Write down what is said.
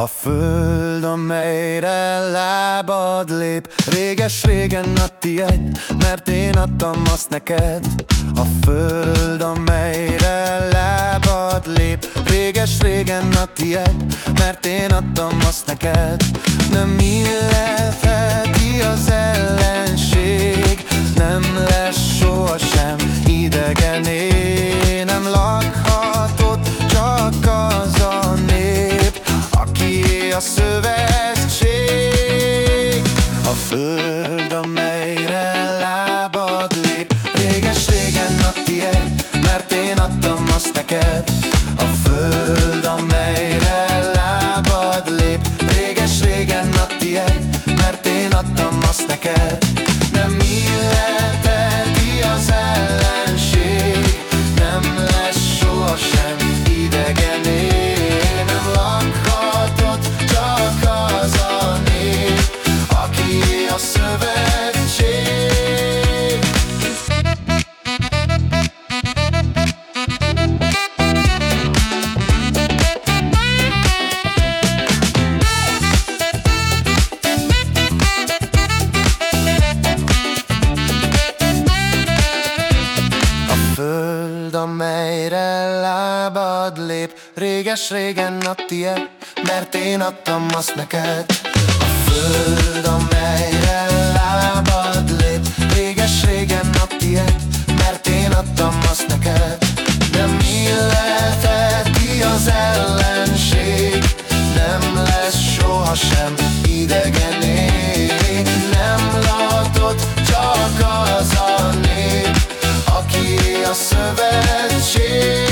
A föld, amelyre lábad lép Réges-régen a tiéd, mert én adtam azt neked. A föld, amelyre lábad lép Réges-régen a tiéd, mert én adtam azt neked. Nem illetheti az ellenség a szövetség. A föld, amelyre lábad lép. Réges-régen a tiéd, mert én adtam azt neked. A föld, amelyre lábad lép. Réges-régen a tiéd, mert én adtam azt neked föld, amelyre lábad lép. Réges-régen a tied, mert én adtam azt neked. A föld, amelyre lábad lép. Réges-régen a tied, mert én adtam azt neked. Nem illetett ki az ellenség. Nem lesz sohasem idegen. servet şey